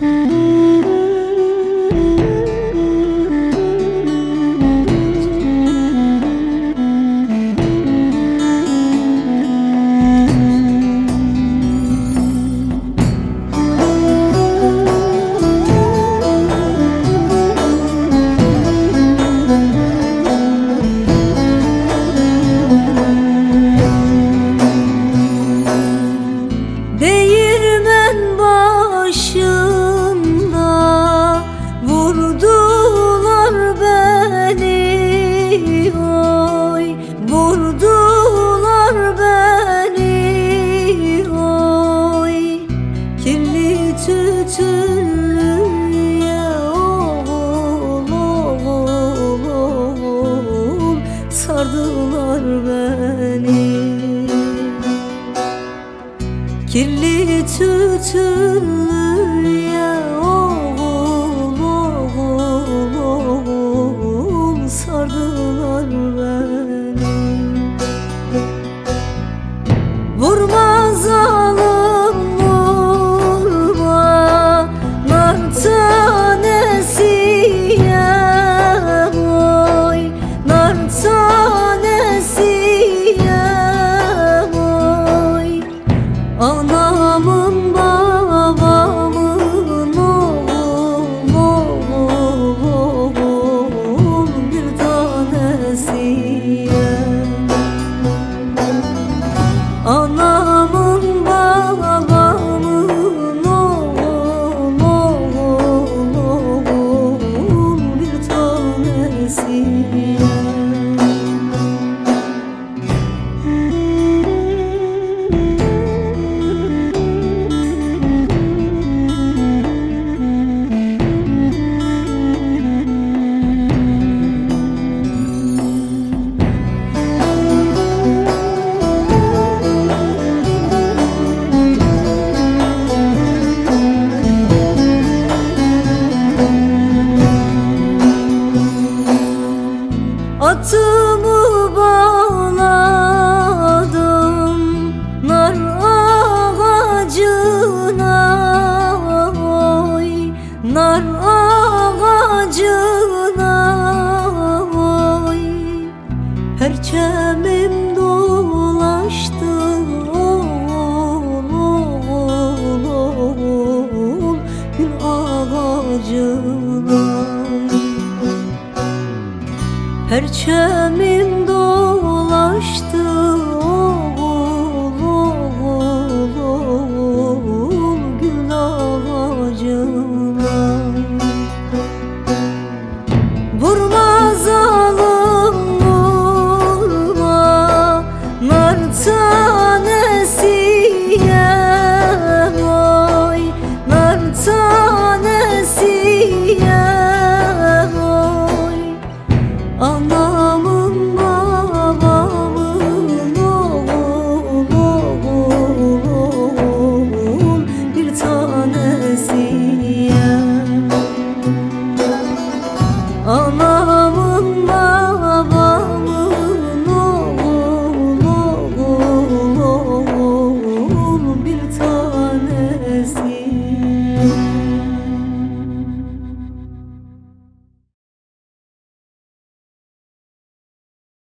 嗯。Oy Vurdular beni. Oy Kirli tütünlüye oğul oğul oğul. Sardılar beni. Kirli tütünlüye oğul ağacına oy Perçemim dolaştı. Oğul oğul oğul Gül ağacına. Perçemim dolaştı